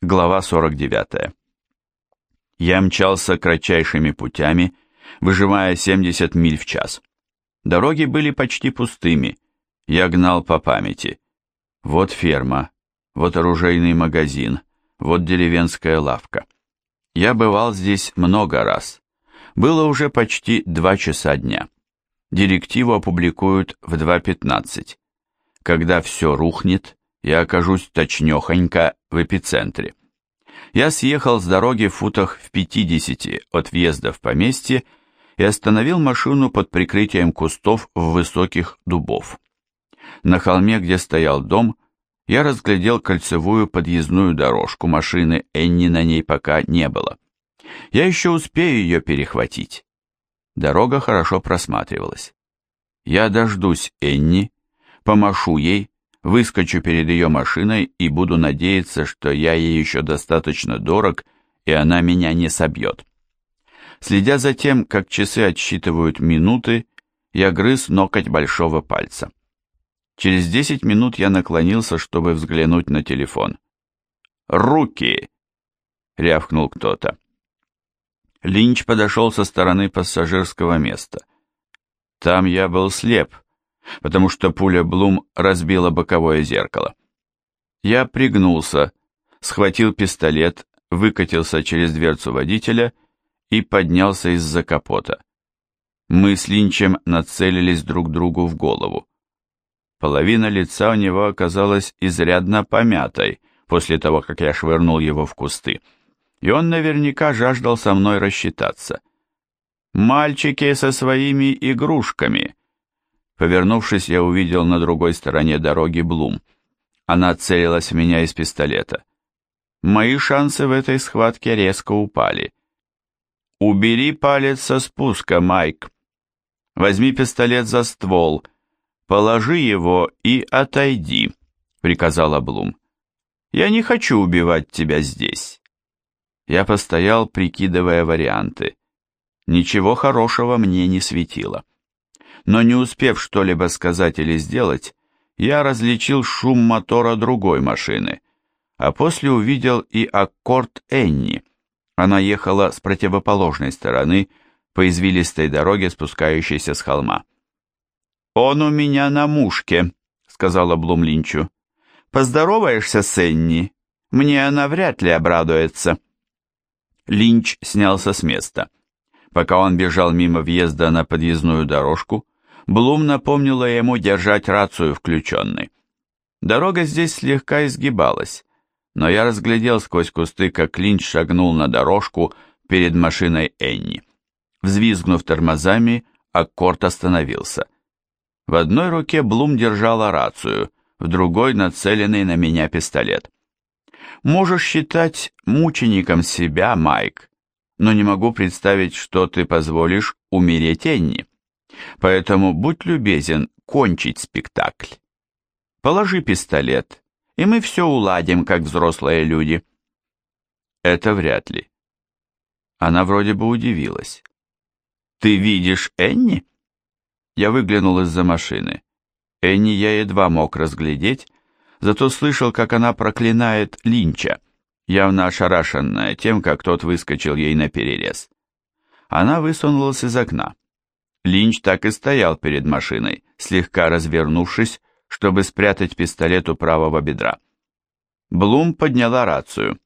Глава 49. Я мчался кратчайшими путями, выжимая 70 миль в час. Дороги были почти пустыми. Я гнал по памяти. Вот ферма, вот оружейный магазин, вот деревенская лавка. Я бывал здесь много раз. Было уже почти два часа дня. Директиву опубликуют в 2.15. Когда все рухнет, я окажусь точнёхонько в эпицентре. Я съехал с дороги в футах в 50 от въезда в поместье и остановил машину под прикрытием кустов в высоких дубов. На холме, где стоял дом, я разглядел кольцевую подъездную дорожку машины, Энни на ней пока не было. Я еще успею ее перехватить. Дорога хорошо просматривалась. Я дождусь Энни, помашу ей, выскочу перед ее машиной и буду надеяться, что я ей еще достаточно дорог, и она меня не собьет. Следя за тем, как часы отсчитывают минуты, я грыз ноготь большого пальца. Через десять минут я наклонился, чтобы взглянуть на телефон. «Руки!» — рявкнул кто-то. Линч подошел со стороны пассажирского места. Там я был слеп, потому что пуля Блум разбила боковое зеркало. Я пригнулся, схватил пистолет, выкатился через дверцу водителя и поднялся из-за капота. Мы с Линчем нацелились друг другу в голову. Половина лица у него оказалась изрядно помятой после того, как я швырнул его в кусты, и он наверняка жаждал со мной рассчитаться. «Мальчики со своими игрушками», Повернувшись, я увидел на другой стороне дороги Блум. Она целилась в меня из пистолета. Мои шансы в этой схватке резко упали. «Убери палец со спуска, Майк. Возьми пистолет за ствол, положи его и отойди», — приказала Блум. «Я не хочу убивать тебя здесь». Я постоял, прикидывая варианты. Ничего хорошего мне не светило но не успев что-либо сказать или сделать, я различил шум мотора другой машины, а после увидел и аккорд Энни. Она ехала с противоположной стороны по извилистой дороге, спускающейся с холма. «Он у меня на мушке», — сказала Блум Линчу. «Поздороваешься с Энни? Мне она вряд ли обрадуется». Линч снялся с места. Пока он бежал мимо въезда на подъездную дорожку, Блум напомнила ему держать рацию включенной. Дорога здесь слегка изгибалась, но я разглядел сквозь кусты, как Линч шагнул на дорожку перед машиной Энни. Взвизгнув тормозами, аккорд остановился. В одной руке Блум держала рацию, в другой нацеленный на меня пистолет. «Можешь считать мучеником себя, Майк, но не могу представить, что ты позволишь умереть Энни». Поэтому будь любезен кончить спектакль. Положи пистолет, и мы все уладим, как взрослые люди. Это вряд ли. Она вроде бы удивилась. Ты видишь Энни? Я выглянул из-за машины. Энни я едва мог разглядеть, зато слышал, как она проклинает Линча, явно ошарашенная тем, как тот выскочил ей на перерез. Она высунулась из окна. Линч так и стоял перед машиной, слегка развернувшись, чтобы спрятать пистолет у правого бедра. Блум подняла рацию.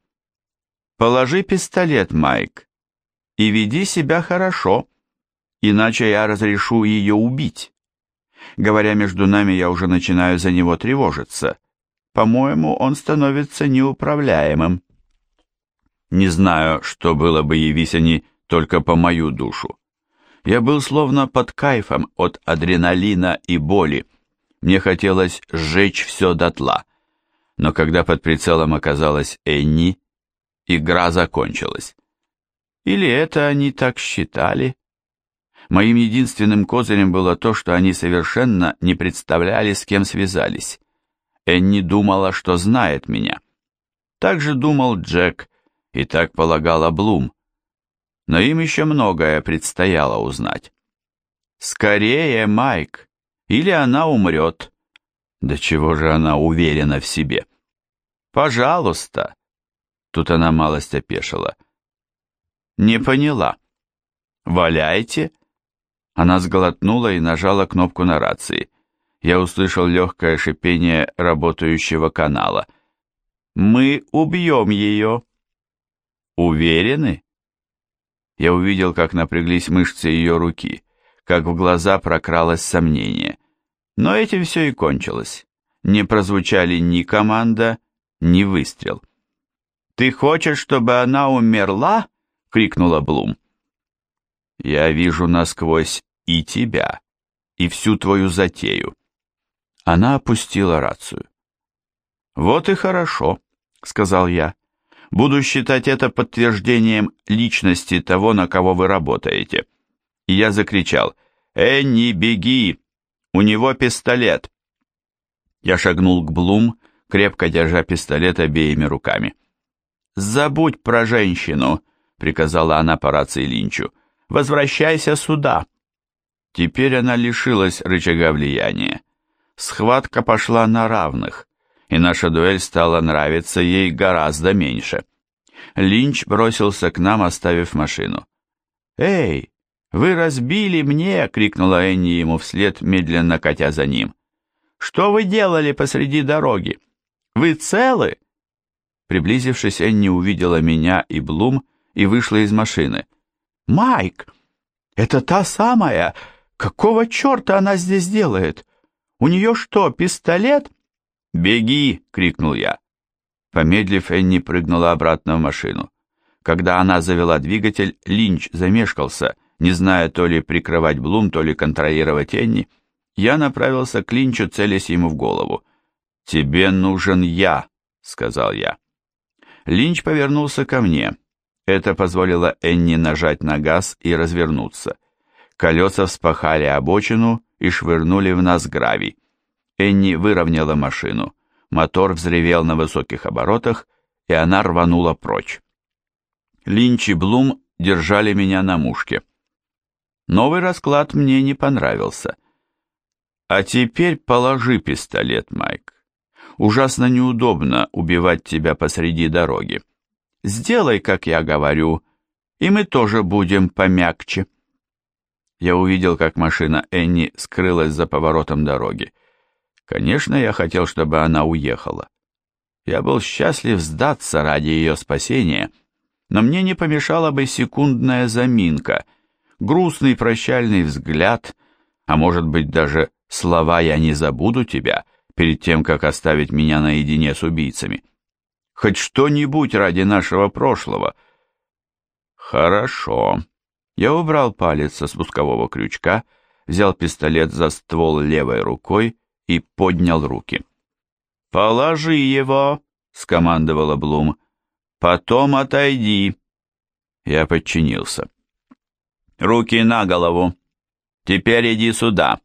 «Положи пистолет, Майк, и веди себя хорошо, иначе я разрешу ее убить. Говоря между нами, я уже начинаю за него тревожиться. По-моему, он становится неуправляемым». Не знаю, что было бы, явись они только по мою душу. Я был словно под кайфом от адреналина и боли. Мне хотелось сжечь все дотла. Но когда под прицелом оказалась Энни, игра закончилась. Или это они так считали? Моим единственным козырем было то, что они совершенно не представляли, с кем связались. Энни думала, что знает меня. Так же думал Джек, и так полагала Блум но им еще многое предстояло узнать. «Скорее, Майк, или она умрет». Да чего же она уверена в себе? «Пожалуйста». Тут она малость опешила. «Не поняла. Валяйте?» Она сглотнула и нажала кнопку на рации. Я услышал легкое шипение работающего канала. «Мы убьем ее!» «Уверены?» Я увидел, как напряглись мышцы ее руки, как в глаза прокралось сомнение. Но этим все и кончилось. Не прозвучали ни команда, ни выстрел. «Ты хочешь, чтобы она умерла?» — крикнула Блум. «Я вижу насквозь и тебя, и всю твою затею». Она опустила рацию. «Вот и хорошо», — сказал я. «Буду считать это подтверждением личности того, на кого вы работаете». И я закричал «Энни, беги! У него пистолет!» Я шагнул к Блум, крепко держа пистолет обеими руками. «Забудь про женщину», — приказала она по рации Линчу. «Возвращайся сюда». Теперь она лишилась рычага влияния. Схватка пошла на равных, и наша дуэль стала нравиться ей гораздо меньше. Линч бросился к нам, оставив машину. «Эй, вы разбили мне!» — крикнула Энни ему вслед, медленно катя за ним. «Что вы делали посреди дороги? Вы целы?» Приблизившись, Энни увидела меня и Блум и вышла из машины. «Майк, это та самая? Какого черта она здесь делает? У нее что, пистолет?» «Беги!» — крикнул я. Помедлив, Энни прыгнула обратно в машину. Когда она завела двигатель, Линч замешкался, не зная то ли прикрывать Блум, то ли контролировать Энни. Я направился к Линчу, целясь ему в голову. «Тебе нужен я», — сказал я. Линч повернулся ко мне. Это позволило Энни нажать на газ и развернуться. Колеса вспахали обочину и швырнули в нас гравий. Энни выровняла машину. Мотор взревел на высоких оборотах, и она рванула прочь. Линч и Блум держали меня на мушке. Новый расклад мне не понравился. «А теперь положи пистолет, Майк. Ужасно неудобно убивать тебя посреди дороги. Сделай, как я говорю, и мы тоже будем помягче. Я увидел, как машина Энни скрылась за поворотом дороги. Конечно, я хотел, чтобы она уехала. Я был счастлив сдаться ради ее спасения, но мне не помешала бы секундная заминка, грустный прощальный взгляд, а может быть даже слова «я не забуду тебя», перед тем, как оставить меня наедине с убийцами. Хоть что-нибудь ради нашего прошлого. Хорошо. Я убрал палец со спускового крючка, взял пистолет за ствол левой рукой и поднял руки. «Положи его!» — скомандовала Блум. «Потом отойди!» Я подчинился. «Руки на голову! Теперь иди сюда!»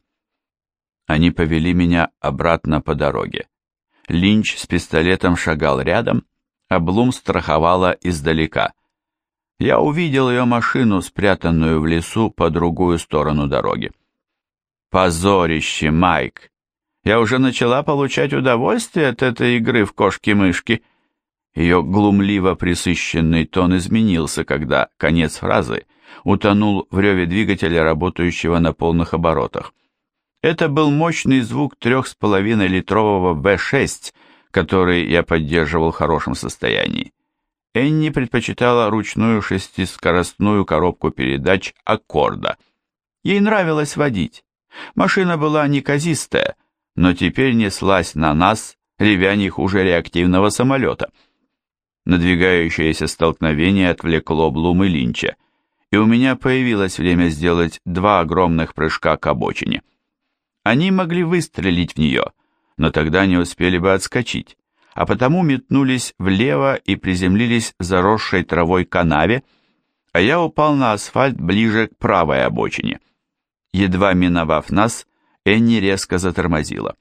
Они повели меня обратно по дороге. Линч с пистолетом шагал рядом, а Блум страховала издалека. Я увидел ее машину, спрятанную в лесу по другую сторону дороги. «Позорище, Майк! Я уже начала получать удовольствие от этой игры в кошки-мышки». Ее глумливо присыщенный тон изменился, когда конец фразы утонул в реве двигателя, работающего на полных оборотах. Это был мощный звук 3,5-литрового В6, который я поддерживал в хорошем состоянии. Энни предпочитала ручную шестискоростную коробку передач «Аккорда». Ей нравилось водить. Машина была неказистая, но теперь неслась на нас, ревя не хуже реактивного самолета. Надвигающееся столкновение отвлекло Блум и Линча, и у меня появилось время сделать два огромных прыжка к обочине. Они могли выстрелить в нее, но тогда не успели бы отскочить, а потому метнулись влево и приземлились в заросшей травой канаве, а я упал на асфальт ближе к правой обочине. Едва миновав нас, Энни резко затормозила.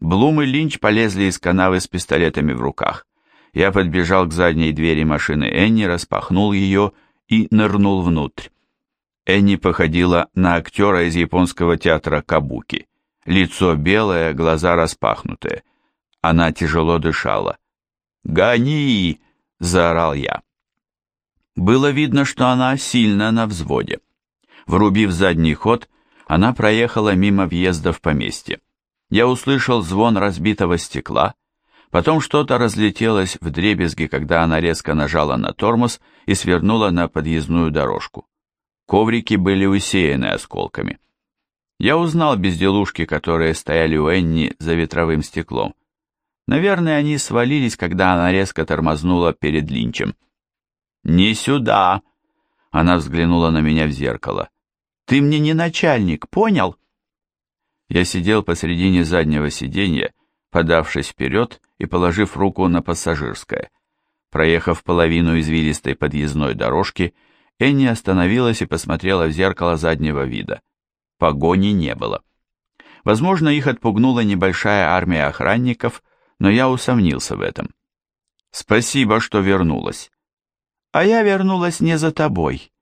Блум и Линч полезли из канавы с пистолетами в руках. Я подбежал к задней двери машины Энни, распахнул ее и нырнул внутрь. Энни походила на актера из японского театра Кабуки. Лицо белое, глаза распахнутые. Она тяжело дышала. «Гони!» — заорал я. Было видно, что она сильно на взводе. Врубив задний ход, она проехала мимо въезда в поместье. Я услышал звон разбитого стекла, потом что-то разлетелось в дребезги, когда она резко нажала на тормоз и свернула на подъездную дорожку. Коврики были усеяны осколками. Я узнал безделушки, которые стояли у Энни за ветровым стеклом. Наверное, они свалились, когда она резко тормознула перед Линчем. «Не сюда!» Она взглянула на меня в зеркало. «Ты мне не начальник, понял?» Я сидел посредине заднего сиденья, подавшись вперед и положив руку на пассажирское. Проехав половину извилистой подъездной дорожки, Энни остановилась и посмотрела в зеркало заднего вида. Погони не было. Возможно, их отпугнула небольшая армия охранников, но я усомнился в этом. «Спасибо, что вернулась». «А я вернулась не за тобой,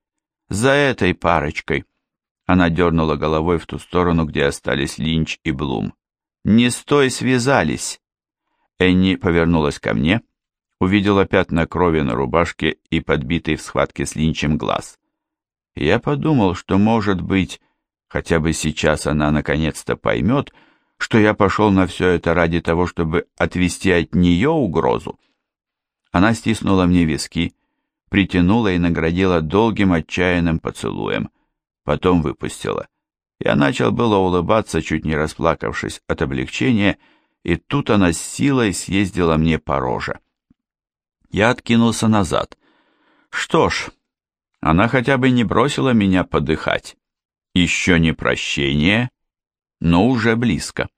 за этой парочкой». Она дернула головой в ту сторону, где остались Линч и Блум. «Не с той связались!» Энни повернулась ко мне, увидела пятна крови на рубашке и подбитый в схватке с Линчем глаз. Я подумал, что, может быть, хотя бы сейчас она наконец-то поймет, что я пошел на все это ради того, чтобы отвести от нее угрозу. Она стиснула мне виски, притянула и наградила долгим отчаянным поцелуем — потом выпустила. Я начал было улыбаться, чуть не расплакавшись от облегчения, и тут она с силой съездила мне по роже. Я откинулся назад. Что ж, она хотя бы не бросила меня подыхать. Еще не прощение, но уже близко.